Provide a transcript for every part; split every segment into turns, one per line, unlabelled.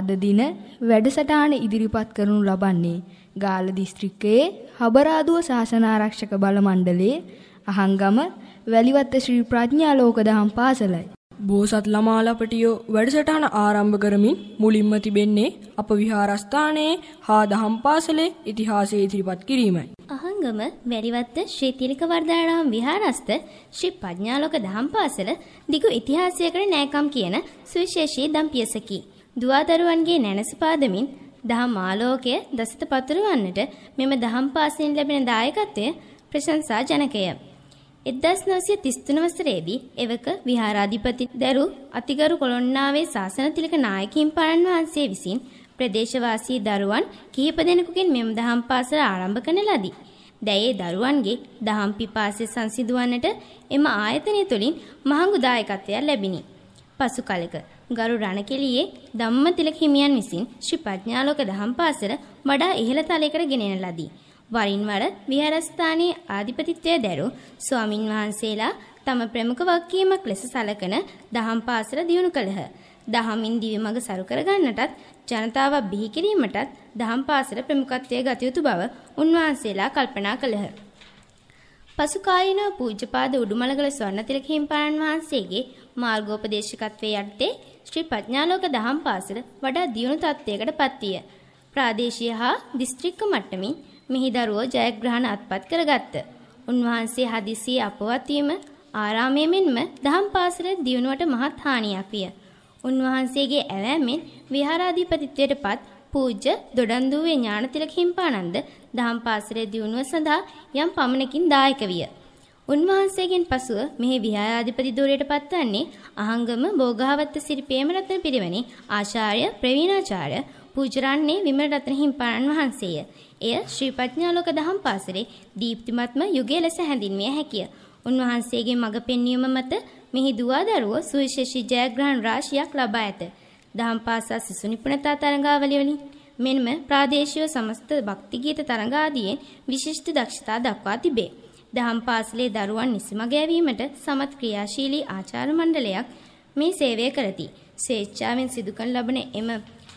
අද දින වැඩසටහන ඉදිරිපත් කරනු ලබන්නේ ගාල්ල දිස්ත්‍රික්කයේ හබරාදුව ශාසන ආරක්ෂක බල මණ්ඩලයේ අහංගම වැලිවත්ත ශ්‍රී ප්‍රඥා ලෝක දහම් පාසලයි.
බෝසත් ළමා ලපටියෝ වැඩසටහන ආරම්භ කරමින් මුලින්ම තිබෙන්නේ අප විහාරස්ථානයේ හා දහම් පාසලේ ඉතිහාසය ඉදිරිපත් කිරීමයි.
අහංගම වැලිවත්ත ශ්‍රී තිලක වර්ධාරාම විහාරස්ත ශ්‍රී ප්‍රඥාලෝක දහම් පාසල දිගු ඉතිහාසයකට නෑකම් කියන සුවිශේෂී දම් පියසකි. දුවදරුවන්ගේ නැනස පාදමින් දහම් ආලෝකය දසත පතුරවන්නට මෙම දහම් පාසලෙන් ලැබෙන දායකත්වය ප්‍රශංසා ජනකය. 1933 වසරේදී එවක විහාරාධිපති දරු අතිගරු කොළොන්නාවේ ශාසන තිලක නායකින් පාණන් වහන්සේ විසින් ප්‍රදේශවාසී දරුවන් කිහිප දෙනෙකුගෙන් මෙම දහම් පාසල ආරම්භ කරන ලදී. දැයේ දරුවන්ගේ දහම් පිපාසය සංසිඳුවන්නට එම ආයතනය තුළින් මහඟු දායකත්වයක් ලැබිනි. පසු කලක ගරු රණකෙලියේ ධම්මතිලක හිමියන් විසින් ශ්‍රී ප්‍රඥාලෝක දහම් පාසල වඩා ඉහළ තලයකට ගෙනෙන ලදී. වරින් වර විහාරස්ථානයේ ආධිපතිත්වය දැරු ස්වාමින් වහන්සේලා තම ප්‍රමුඛ වගකීමක් ලෙස සලකන දහම් පාසල දියුණු කළහ. දහමින් දිවි මඟ සරු කර ගන්නටත් ජනතාව බිහි කිරීමටත් දහම් පාසල ප්‍රමුඛත්වයේ ගත යුතු බව උන්වහන්සේලා කල්පනා කළහ. පසු කාලීනව පූජ්‍යපාද උඩුමලගල ස්වර්ණතිලක හිමිපාණන් වහන්සේගේ මාර්ගෝපදේශකත්වයේ යටතේ ශ්‍රී ප්‍රඥාලෝක දහම් පාසල වඩා දියුණු තත්ත්වයකට පත්විය. ප්‍රාදේශීය හා දිස්ත්‍රික්ක මට්ටමින් මෙහි දරුවෝ ජයග්‍රහණ අත්පත් කරගත්ත. උන්වහන්සේ හදිසියේ අපවත් වීම ආරාමයේ මෙන්ම දහම් පාසල දියුණුවට මහත් හානියක් විය. උන්වහන්සේගේ ඇවෑමෙන් විහාරාධිපතිත්වයට පත් පූජ්‍ය දොඩන්දුවේ ඥානතිලක හිම්පානන්ද දහම් පාසලේ දියුණුව සඳහා යම් පමණකින් දායක විය. උන්වහන්සේගෙන් පසුව මෙහි විහාරාධිපති ධූරයට පත්වන්නේ අහංගම බෝගහවත්ත සිරි ප්‍රේමරත්න පිරිවැනි ආචාර්ය ප්‍රවීණාචාර්ය පූජරන්නේ විමල රත්න හිම්පාණන් වහන්සේය. එය ශ්‍රී ප්‍රඥාලෝක දහම් පාසලේ දීප්තිමත්ම යුගය ලෙස හැඳින්විය හැකිය. උන්වහන්සේගේ මඟ පෙන්වීම මත මෙහි දුවා දරුවෝ සුවිශේෂී ජයග්‍රහණ රාශියක් ලබා ඇත. දහම් පාසල් සිසු නිපුණතා තරඟාවලිය වලින් මෙන්ම ප්‍රාදේශීය සමස්ත භක්ති ගීත තරඟාදියෙන් විශිෂ්ට දක්ෂතා දක්වා තිබේ. දහම් පාසලේ දරුවන් නිසිමග යැවීමට සමත් ක්‍රියාශීලී ආචාර්ය මණ්ඩලයක් මේ සේවය කරති. ස්වේච්ඡාවෙන් සිදු කරන ලබන එම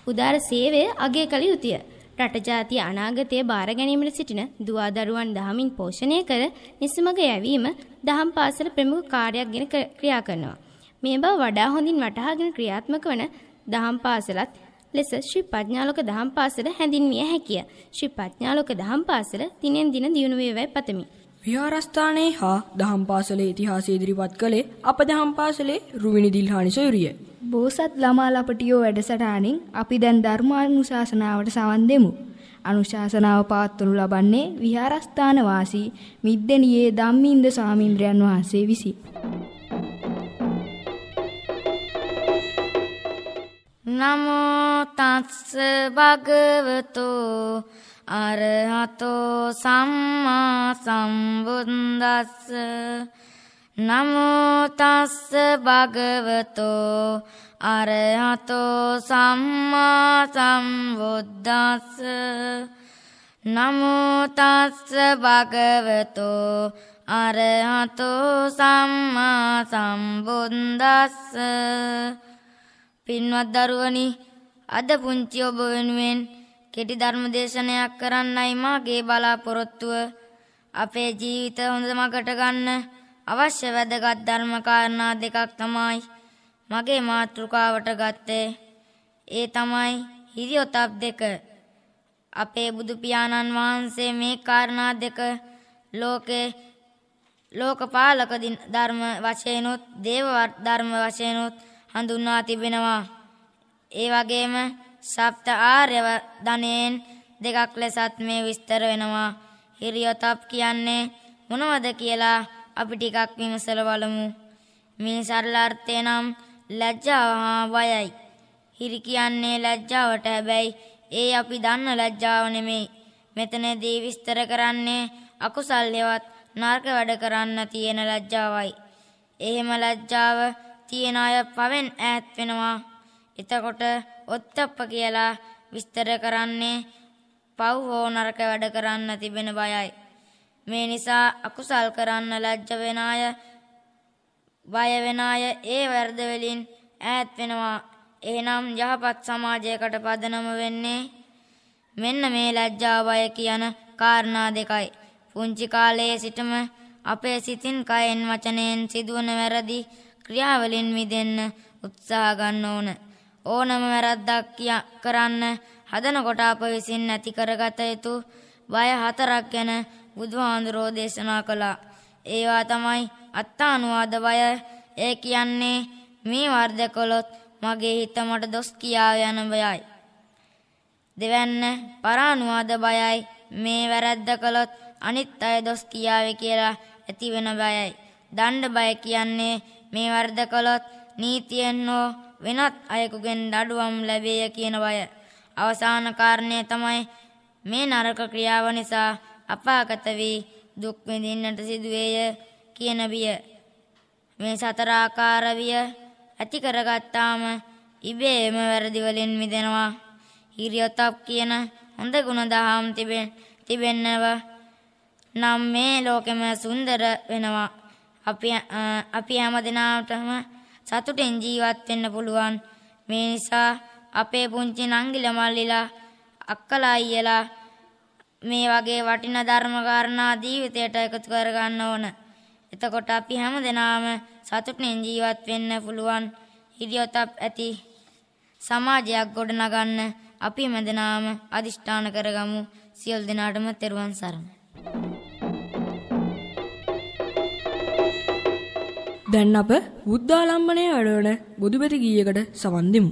උදාර සේවය අගය කළ යුතුය. රට ජාතිය අනාගතය බාර ගැනීමට සිටින දුවදරුවන් දහමින් පෝෂණය කර නිසමග යැවීම දහම් පාසල ප්‍රමුඛ කාර්යයක් ගෙන ක්‍රියා කරනවා. මේ බව වඩා හොඳින් වටහාගෙන ක්‍රියාත්මක වන දහම් පාසලත් ලෙස ශ්‍රී ප්‍රඥාලෝක දහම් පාසල හැඳින්විය හැකිය. ශ්‍රී ප්‍රඥාලෝක දහම් පාසල දිනෙන් දින දියුණු වේවයි පතමි.
විහාරස්ථානයේ හා දහම් පාසලේ ඉතිහාසය ඉදිරිපත් කළේ අප දහම් පාසලේ රුවිනි දිල්හානි සොයුරිය.
බෝසත් ළමා ලපටියෝ වැඩසටහනින් අපි දැන් ධර්මානුශාසනාවට සවන් දෙමු. අනුශාසනාව පවත්වනු ලබන්නේ විහාරස්ථාන වාසී මිද්දෙනියේ ධම්මින්ද ස්වාමීන්ද්‍රයන් වහන්සේ විසින්.
නමෝ තස්ස භගවතෝ අරහතෝ සම්මා සම්බුද්දස්ස. නමෝ තස්ස භගවතෝ අරහතෝ සම්මා සම්බුද්දස්ස. නමෝ තස්ස භගවතෝ අරහතෝ සම්මා සම්බුද්දස්ස. පින්වත් දරුවනි අද පුංචි ඔබ වෙනුවෙන් කෙටි ධර්ම දේශනයක් කරන්නයි මාගේ බලාපොරොත්තුව. අපේ ජීවිත හොඳ මගට ගන්න අවශ්‍ය වැදගත් ධර්ම කාරණා දෙකක් තමයි මගේ මාතෘකාවට ගත්තේ. ඒ තමයි හිරියොතප් දෙක. අපේ බුදු පියාණන් වහන්සේ මේ කාරණා දෙක ලෝකේ ලෝකපාලක ධර්ම වශයෙන්ුත් දේව ධර්ම වශයෙන්ුත් හඳුන්වා තිබෙනවා. ඒ වගේම සප්ත ආර්ය ධනයෙන් දෙකක් ලෙසත් මේ විස්තර වෙනවා. හිරියොතප් කියන්නේ මොනවද කියලා අපි ටිකක් විමසලා බලමු. මේ සරල අර්ථය නම් ලැජ්ජාව හා බයයි. හිරි කියන්නේ ලැජ්ජාවට හැබැයි ඒ අපි දන්න ලැජ්ජාව නෙමෙයි. මෙතනදී විස්තර කරන්නේ අකුසල්යවත් නරක වැඩ කරන්න තියෙන ලැජ්ජාවයි. එහෙම ලැජ්ජාව තියෙන අය පවෙන් ඈත් වෙනවා. එතකොට ඔත්තප්ප කියලා විස්තර කරන්නේ පව් හෝ නරක වැඩ කරන්න තිබෙන බයයි. මේ නිසා අකුසල් කරන්න ලැජ්ජ වෙන අය බය වෙන අය ඒ වර්ධ වලින් ඈත් වෙනවා. එහෙනම් යහපත් සමාජයකට පදනම වෙන්නේ මෙන්න මේ ලැජ්ජා බය කියන කාරණා දෙකයි. පුංචි කාලයේ සිටම අපේ සිතින් කයෙන් වචනයෙන් සිදුවන වැරදි ක්‍රියාවලින් මිදෙන්න උත්සාහ ගන්න ඕන. ඕනම වැරද්දක් කරන්න හදනකොට අප විසින් නැති කරගත යුතු බය හතරක් ගැන බුදුහාඳුරෝ දේශනා කළා. ඒවා තමයි අත්තානුවාද බය. ඒ කියන්නේ මේ වර්ධ කළොත් මගේ හිත මට දොස් කියා යන බයයි. දෙවැන්න පරානුවාද බයයි. මේ වැරද්ද කළොත් අනිත් අය දොස් කියාවේ කියලා ඇති වෙන බයයි. දණ්ඩ බය කියන්නේ මේ වර්ධ කළොත් නීතියෙන් හෝ වෙනත් අයෙකුගෙන් දඩුවම් ලැබේය කියන බය. අවසාන කාරණය තමයි මේ නරක ක්‍රියාව නිසා අපාගත වී දුක් විඳින්නට සිදුවේය කියන බිය. මේ සතර ආකාර විය ඇති කරගත්තාම ඉබේම වැරදි වලින් මිදෙනවා. හිරියොතප් කියන හොඳ ගුණ දහම් තිබෙන්නව නම් මේ ලෝකෙම සුන්දර වෙනවා. අපි අපි හැම දිනාටම සතුටින් ජීවත් වෙන්න පුළුවන්. මේ නිසා අපේ පුංචි නංගිල මල්ලිලා අක්කලා අයියලා මේ වගේ වටින ධර්ම කාරණා ජීවිතයට එකතු කරගන්න ඕන. එතකොට අපි හැම දෙනාම සතුටින් ජීවත් වෙන්න පුළුවන් හිරියොතප් ඇති සමාජයක් ගොඩනගන්න අපි හැමදෙනාම අදිෂ්ඨාන කරගමු සියලු දෙනාටම තෙරුවන් සරණයි.
දැන් අප බුද්ධාලම්බනය වැඩවන බුදුපැති ගීයකට සවන් දෙමු.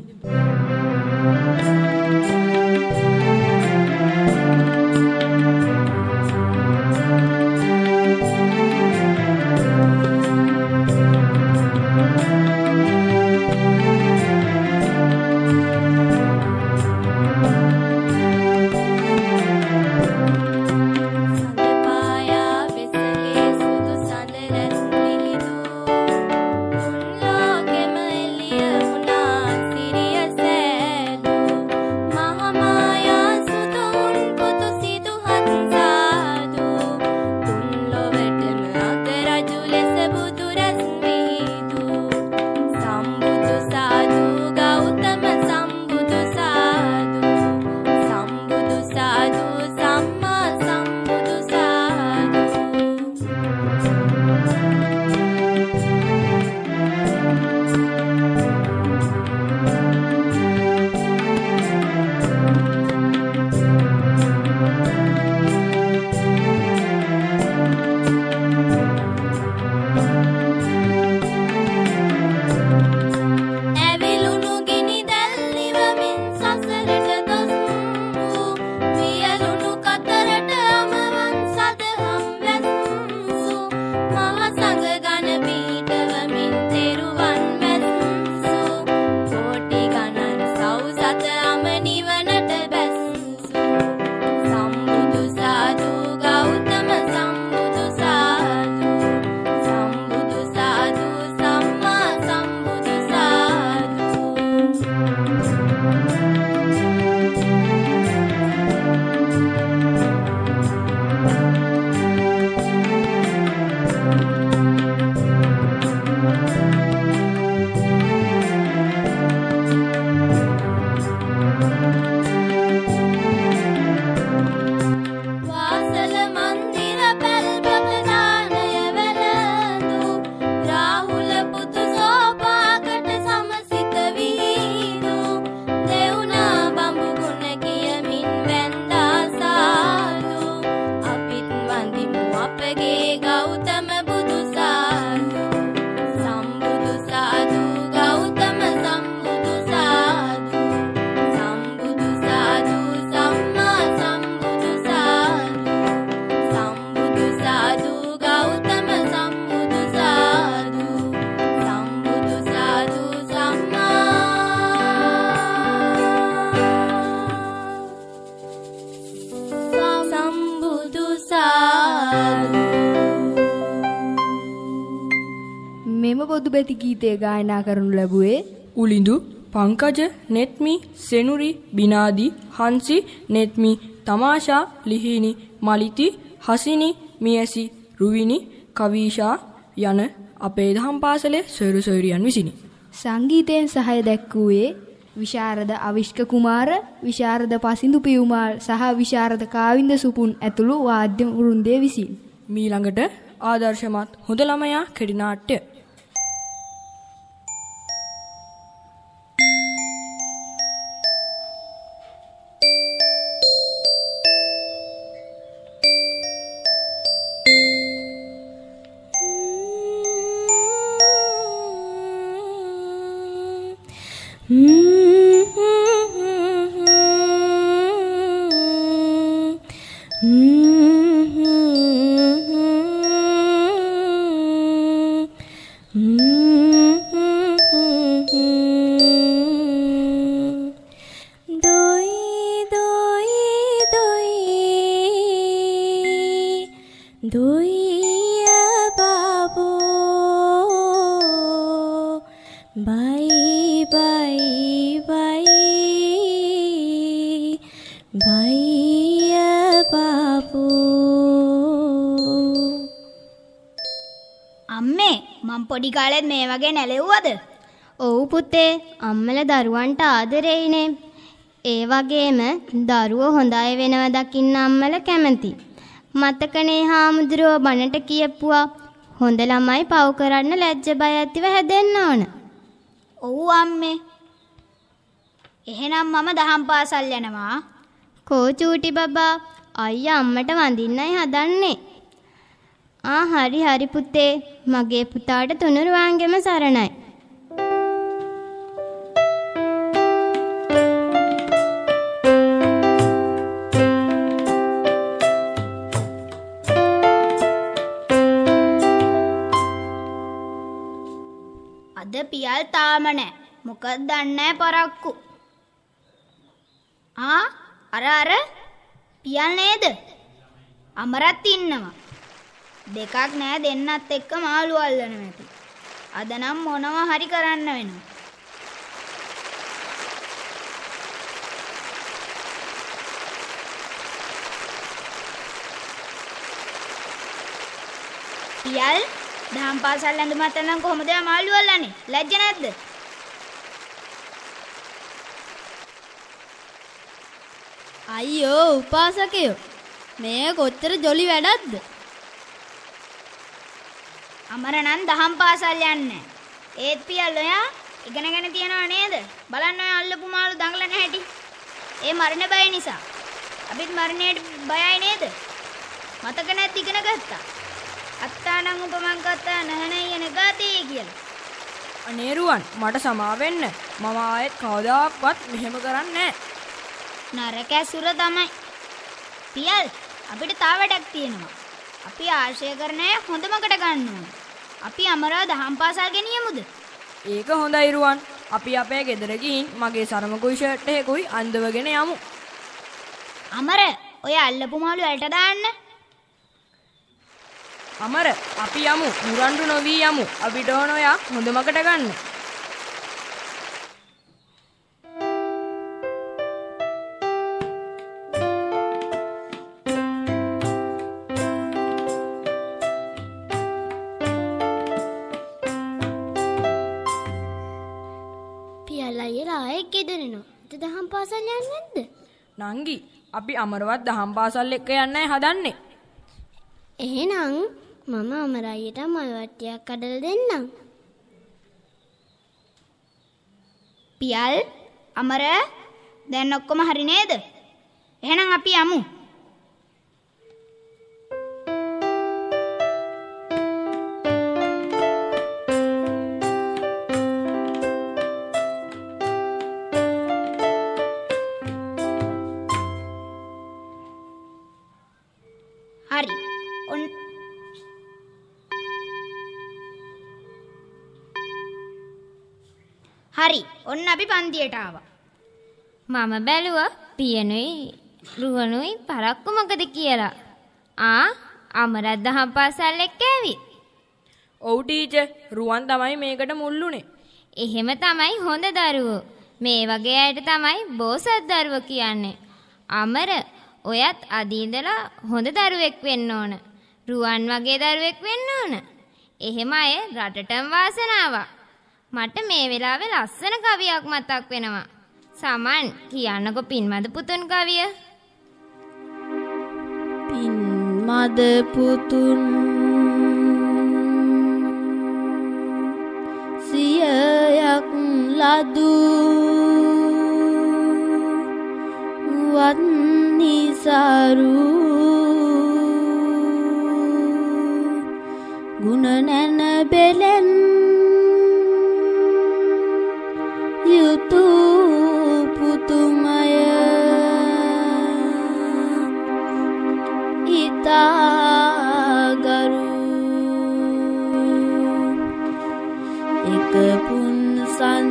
ගීතය ගායනා කරනු ලැබුවේ
උලිඳු පංකජ නෙත්මි සෙනුරි බිනාදි හන්සි නෙත්මි තමාෂා ලිහිනි මලිති හසිනි මියසි රුවිනි කවීෂා යන අපේ දහම් පාසලේ සොයුරු සොයුරියන් විසිනි.
සංගීතයෙන් සහය දැක්වූයේ විශාරද අවිෂ්ක කුමාර, විශාරද පසින්දු පියුමාල් සහ විශාරද කාවින්ද සුපුන් ඇතුළු වාද්‍ය වෘන්දය විසින්
මීළඟට ආදර්ශමත් හොඳ ළමයා කෙටි නාට්‍ය
දොයිය බාබෝ බයි බයි බයි බයිය බාබෝ
අම්මේ මං පොඩි කාලෙත් මේ වගේ නැලෙව්වද?
ඔව් පුතේ අම්මල දරුවන්ට ආදරෙයිනේ. ඒ වගේම දරුවෝ හොඳ අය වෙනව දකින්න අම්මල කැමති. මතකනේ හාමුදුරුවෝ බණට කියපුවා හොඳ ළමයි පව් කරන්න ලැජ්ජ බය ඇතිව හැදෙන්න ඕන.
ඔව් අම්මේ. එහෙනම් මම දහම් පාසල් යනවා.
කෝ චූටි බබා අයියා අම්මට වඳින්නයි හදන්නේ. ආ හරි හරි පුතේ මගේ පුතාට තුනුරුවන්ගෙම සරණයි.
අද පියල් තාම නෑ. මොකද දන්නේ පරක්කු. ආ අර අර පියල් නේද? අමරත් ඉන්නවා. දෙකක් නෑ දෙන්නත් එක්ක මාළු අල්ලන ඇති. අද නම් මොනවා හරි කරන්න වෙනවා. පියල් දහම් පාසල් ඇඳුමත් අඳන් කොහොමද එයා මාළු අල්ලන්නේ? ලැජ්ජ නැද්ද?
අයියෝ උපාසකයෝ මේ කොච්චර ජොලි වැඩක්ද
අමරණන් දහම් පාසල් යන්නේ. ඒත් පියල් ඔයා ඉගෙනගෙන තියනව නේද? බලන්න ඔය අල්ලපු මාළු දඟලන හැටි. ඒ මරණ බය නිසා. අපිත් මරණයට බයයි නේද? මතක නැත් ඉගෙන ගත්තා. අත්තානං උපමං කත්තා නහනයන ගාතේ කියලා.
අනේරුවන් මට සමාවෙන්න මම ආයෙත් කවදාවත් මෙහෙම කරන්නේ
නරක ඇසුර තමයි. පියල් අපිට තා වැඩක් තියෙනවා. අපි ආශ්‍රය කරන අය හොඳමකට ගන්න ඕන. අපි අමරා දහම් පාසල් ගෙනියමුද?
ඒක හොඳයි රුවන් අපි අපේ ගෙදර ගිහින් මගේ සරමකුයි ෂර්ට් එකකුයි අන්දවගෙන යමු
අමර ඔය අල්ලපු මාළු ඇලට දාන්න.
අමර අපි යමු. මුරණ්ඩු නොවී යමු. අපිට ඕන ඔයා හොඳමකට ගන්න.
දහම් පාසල් යන්නේ නැද්ද?
නංගි අපි අමරවත් දහම් පාසල් එක්ක යන්නයි හදන්නේ.
එහෙනම් මම අමරයියට මල් වට්ටියක් කඩලා දෙන්නම්.
පියල් අමර දැන් ඔක්කොම හරි නේද? එහෙනම් අපි යමු. ඔන්න අපි පන්තියට ආවා.
මම බැලුවා පියනුයි රුවනුයි පරක්කු මොකද කියලා. ආ අමරත් දහම් පාසල් එක්ක ඇවිත්.
ඔව් ටීචර් රුවන් තමයි මේකට මුල්ලුනේ
එහෙම තමයි හොඳ දරුවෝ. මේ වගේ අයට තමයි බෝසත් දරුවෝ කියන්නේ. අමර ඔයත් අදීඳලා හොඳ දරුවෙක් වෙන්න ඕන. රුවන් වගේ දරුවෙක් වෙන්න ඕන. එහෙම අය රටටම වාසනාවක්. මට මේ වෙලාවේ ලස්සන කවියක් මතක් වෙනවා.
සමන් කියන්නකො පින්මද පුතුන් කවිය.
පින්මද පුතුන් සියයක් ලදූ වත්නිසරු ගුණ නැන බෙලෙන් යුතු පුතුමය ඉතාගරු එක පුන් සඳින්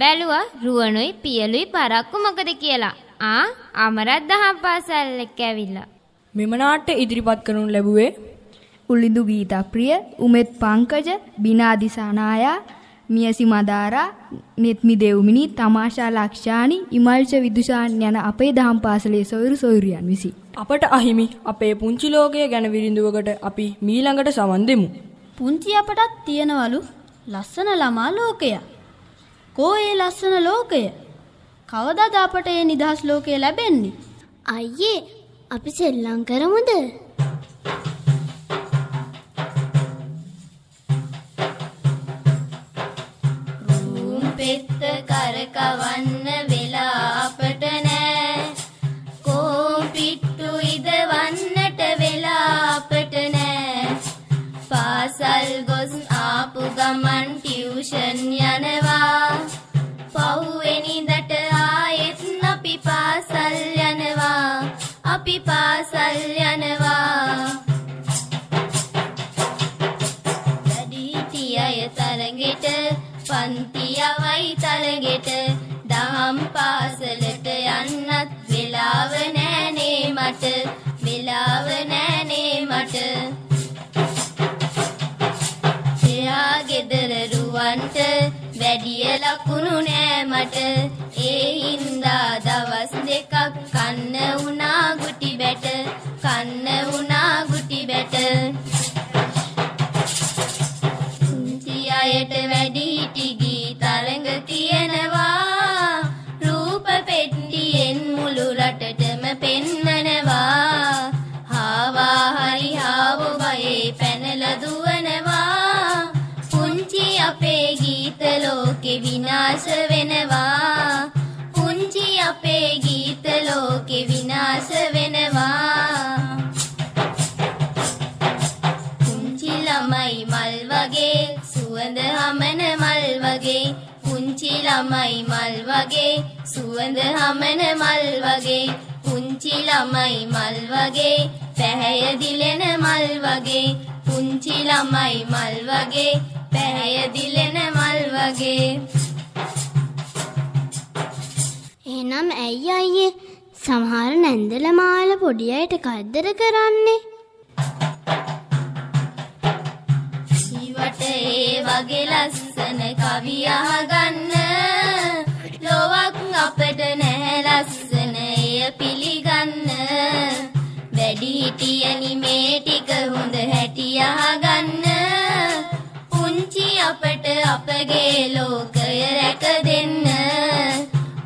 බැලුවා රුවනුයි පියලුයි පරක්කු මොකද කියලා. ආ අමරත් දහම් පාසල්ලෙක් ඇවිල්ලා.
මෙම නාට්‍ය ඉදිරිපත් කරනු ලැබුවේ
උලිඳු ගීතප්‍රිය උමෙත් පංකජ බිනාදි සනායා මියසි මදාරා නෙත්මි දෙව්මිනි තමාෂා ලක්ෂානි ඉමල්ච විදුෂාන් යන අපේ දහම් පාසලේ සොයුරු සොයුරියන් විසි.
අපට අහිමි අපේ පුංචි ලෝකය ගැන විරිඳුවකට අපි මීළඟට සමන් දෙමු.
පුංචි අපටත් තියෙනවලු ලස්සන ළමා ලෝකය. කෝ ඒ ලස්සන ලෝකය? කවදාද අපට ඒ නිදහස් ලෝකය ලැබෙන්නේ?
අයියේ අපි සෙල්ලම් කරමුද?
මට ඒ හින්දා දවස් දෙකක් සුවඳ හමන මල් වගේ පුංචි ළමයි මල් වගේ පැහැය දිලෙන මල් වගේ පුංචි ළමයි මල් වගේ පැහැය දිලෙන මල් වගේ.
එහෙනම් ඇයි අයියේ? සමහර නැන්දල මාල පොඩි අයට කරදර කරන්නේ?
ඉවට ඒ වගේ ලස්සන කවි අහගන්න වැඩිහිටියනි මේ ටික හොඳ හැටි අහගන්න. පුංචි අපට අපගේ ලෝකය රැක දෙන්න.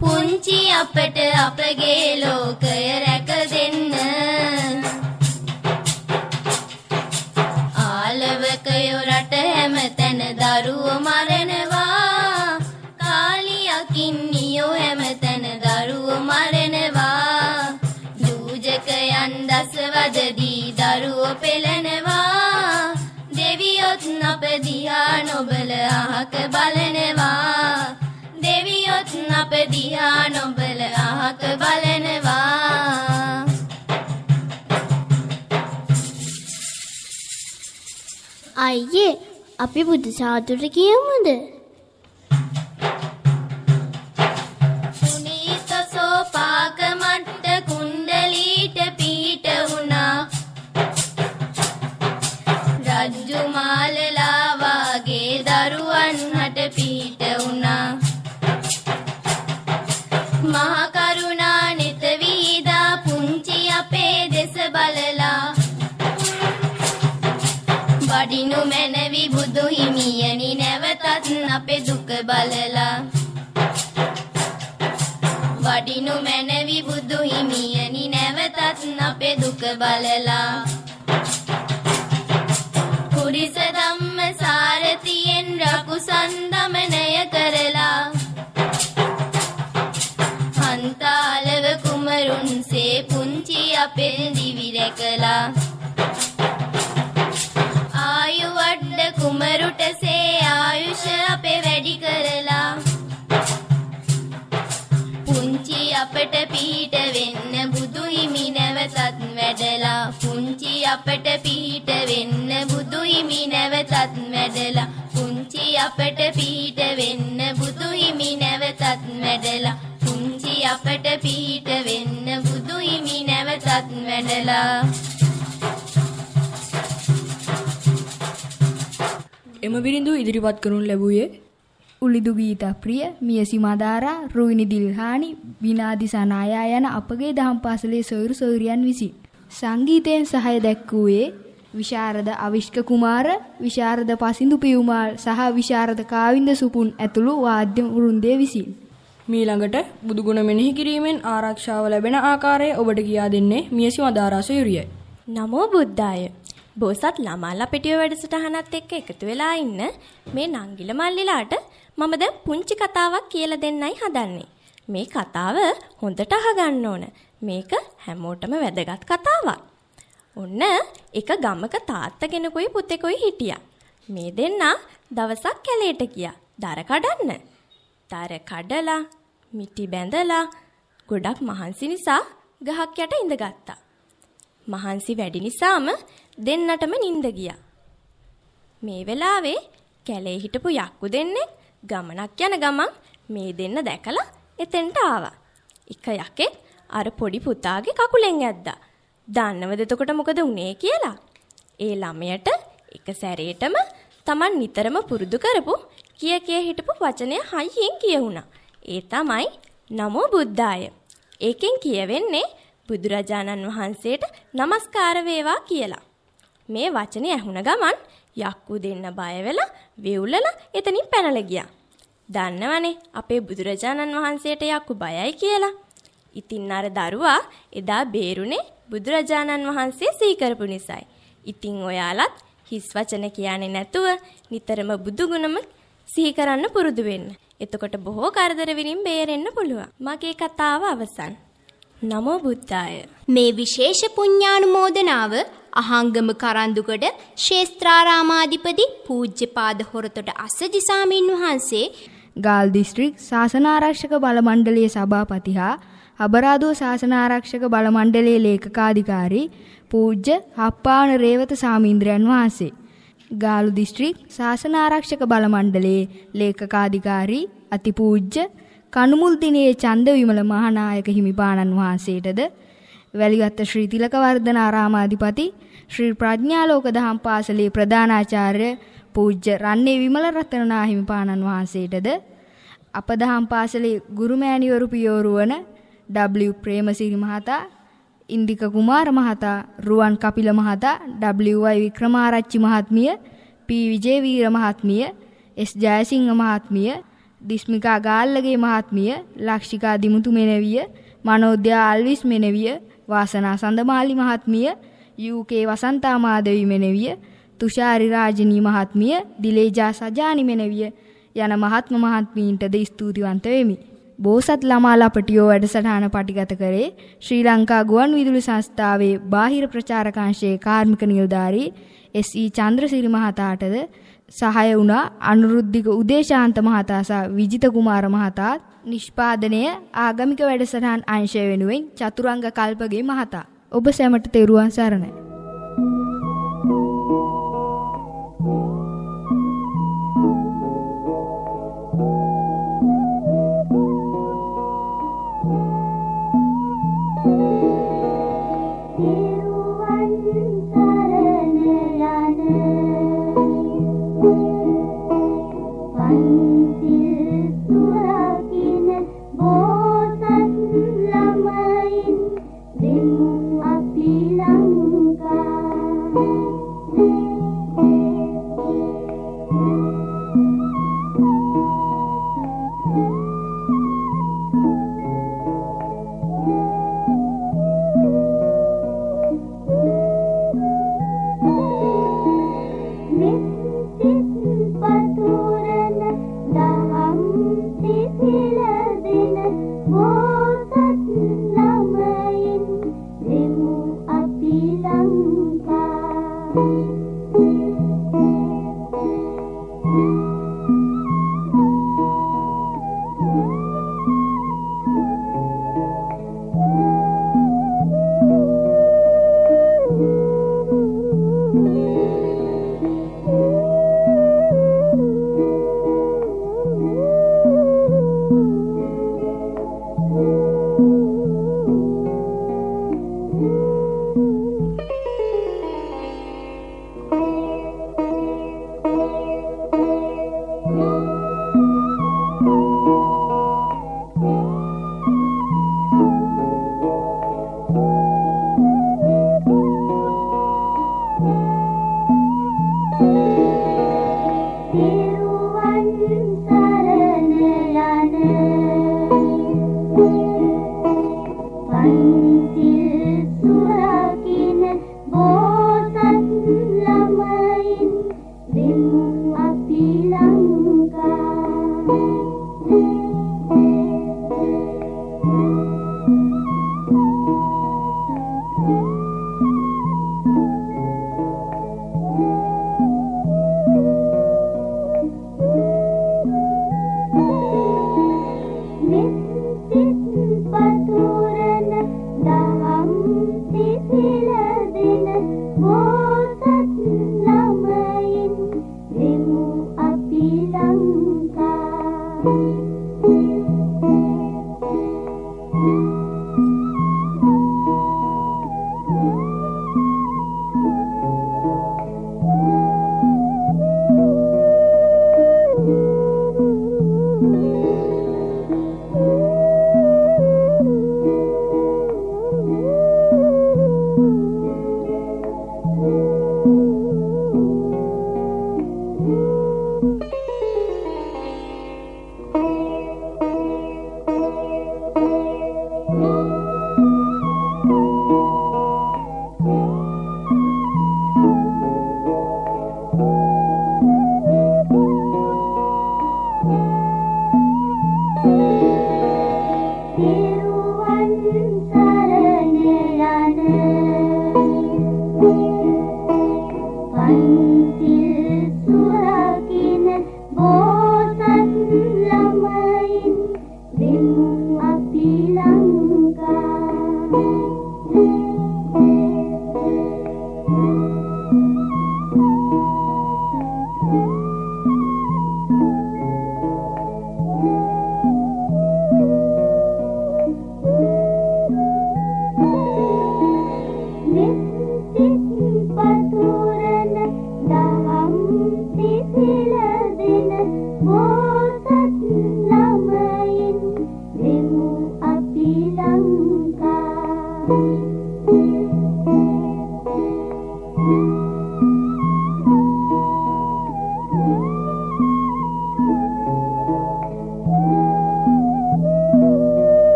පුංචි අපට අපගේ ලෝකය රැක අහක බලනවා. දෙවියොත් අප දිහා නොබල අහක බලනවා.
අයියේ අපි බුදු සාතුට කියමුද
අපේ වැඩලා පුංචි අපට පිහිට වෙන්න බුදු හිමි නැවතත් වැඩලා පුංචි අපට පිහිට වෙන්න බුදු හිමි නැවතත් වැඩලා
එම බිරිඳු ඉදිරිපත් කරනු ලැබුවේ
උලිදු ගීත ප්‍රිය මියසි මදාරා රුයිනි දිල්හානි විනාදි සනායා යන අපගේ දහම් පාසලේ සොයුරු සොයුරියන් විසි. සංගීතයෙන් සහය දැක්වූයේ විශාරද අවිෂ්ක කුමාර විශාරද පසිඳු පියුමාල් සහ විශාරද කාවින්ද සුපුන් ඇතුළු වාද්‍ය වෘන්දය විසින්.
මීළඟට බුදුගුණ මෙනෙහි කිරීමෙන් ආරක්ෂාව ලැබෙන ආකාරය ඔබට කියා දෙන්නේ මියසි මදාරා සොයුරියයි.
නමෝ බුද්ධාය. බෝසත් ළමාලා පිටිය වැඩසටහනත් එක්ක එකතු වෙලා ඉන්න මේ නංගිල මල්ලිලාට මම දැන් පුංචි කතාවක් කියලා දෙන්නයි හදන්නේ. මේ කතාව හොඳට අහගන්න ඕන. මේක හැමෝටම වැදගත් කතාවක්. ඔන්න එක ගමක තාත්තා කෙනෙකුයි පුතෙකුයි හිටියා. මේ දෙන්නා දවසක් කැලේට ගියා. දර කඩන්න. දර කඩලා මිටි බැඳලා ගොඩක් මහන්සි නිසා ගහක් යට ඉඳගත්තා. මහන්සි වැඩි නිසාම දෙන්නටම නිින්ද ගියා. මේ වෙලාවේ කැලේ හිටපු යක්කු දෙන්නේ ගමනක් යන ගමන් මේ දෙන්න දැකලා එතෙන්ට ආවා. එක යකෙක් අර පොඩි පුතාගේ කකුලෙන් ඇද්දා. දන්නවද එතකොට මොකද වුනේ කියලා? ඒ ළමයට එක සැරේටම Taman නිතරම පුරුදු කරපු කිය කිය හිටපු වචනය හයියෙන් කියුණා. ඒ තමයි නමෝ බුද්ධාය. ඒකෙන් කියවෙන්නේ බුදුරජාණන් වහන්සේට নমස්කාර වේවා කියලා. මේ වචනේ ඇහුණ ගමන් යක්කු දෙන්න බය වෙලා වෙවුලලා එතනින් පැනලා ගියා. දන්නවනේ අපේ බුදුරජාණන් වහන්සේට යක්කු බයයි කියලා. ඉතින් අර දරුවා එදා බේරුනේ බුදුරජාණන් වහන්සේ සීකරපු නිසායි. ඉතින් ඔයාලත් හිස් වචන කියන්නේ නැතුව නිතරම බුදුගුණම සිහි කරන්න පුරුදු වෙන්න. එතකොට බොහෝ කරදර වලින් බේරෙන්න පුළුවන්. මගේ කතාව අවසන්. නමෝ බුද්ධාය.
මේ විශේෂ පුණ්‍යානුමෝදනාව අහංගම කරන්දුගඩ ශේස්ත්‍රාරාමාධිපති පූජ්‍යපාද හොරතොට අස්සජි සාමීන් වහන්සේ
ගාල් දිස්ත්‍රික් ශාසනාරක්ෂක බල මණ්ඩලයේ සභාපති හා අබරාදුව ශාසනාරක්ෂක බල මණ්ඩලයේ ලේකකාධිකාරී පූජ්‍ය හප්පාන රේවත සාමීන්ද්‍රයන් වහන්සේ. ගාලු දිස්ත්‍රික් ශාසනාරක්ෂක බල මණ්ඩලයේ ලේකකාධිකාරී අතිපූජ්‍ය කනුමුල් දිනේ චන්ද විමල මහානායක හිමිපාණන් වහන්සේටද වැලිගත්ත ශ්‍රී තිලකවර්ධන ආරාමාධිපති ශ්‍රී ප්‍රඥාලෝක දහම් පාසලේ ප්‍රධානාචාර්ය පූජ්‍ය රන්නේ විමල රත්නනා හිමිපාණන් වහන්සේටද අප දහම් පාසලේ ගුරුමෑණිවරු පියවරු වන W ප්‍රේමසිරි මහතා ඉන්දික කුමාර මහතා රුවන් කපිල මහතා W.Y. වික්‍රමාරච්චි මහත්මිය P. විජේවීර මහත්මිය S. ජයසිංහ මහත්මිය දිස්මිකා ගාල්ලගේ මහත්මිය ලක්ෂිකා දිමුතු මෙනවිය මනෝද්‍යා අල්විස් මෙනවිය වාසනා සඳමාලි මහත්මිය UK වසන්තා මාදවි මෙනවිය තුෂාරි රාජනී මහත්මිය දිලේජා සජානි මෙනවිය යන මහත්ම මහත්මීන්ටද ස්තුතිවන්ත වෙමි. බෝසත් ළමා ලපටියෝ වැඩසටහන පටිගත කරේ ශ්‍රී ලංකා ගුවන් විදුලි සංස්ථාවේ බාහිර ප්‍රචාරකාංශයේ කාර්මික නිලධාරී එස්.ඊ. චන්ද්‍රසිරි මහතාටද සහාය වුණා අනුරුද්ධික උදේශාන්ත මහතා සහ විජිත කුමාර මහතාත් නිෂ්පාදනය ආගමික වැඩසටහන් අංශය වෙනුවෙන් චතුරංග කල්පගේ මහතා. ඔබ සැමට තෙරුවන් සරණයි.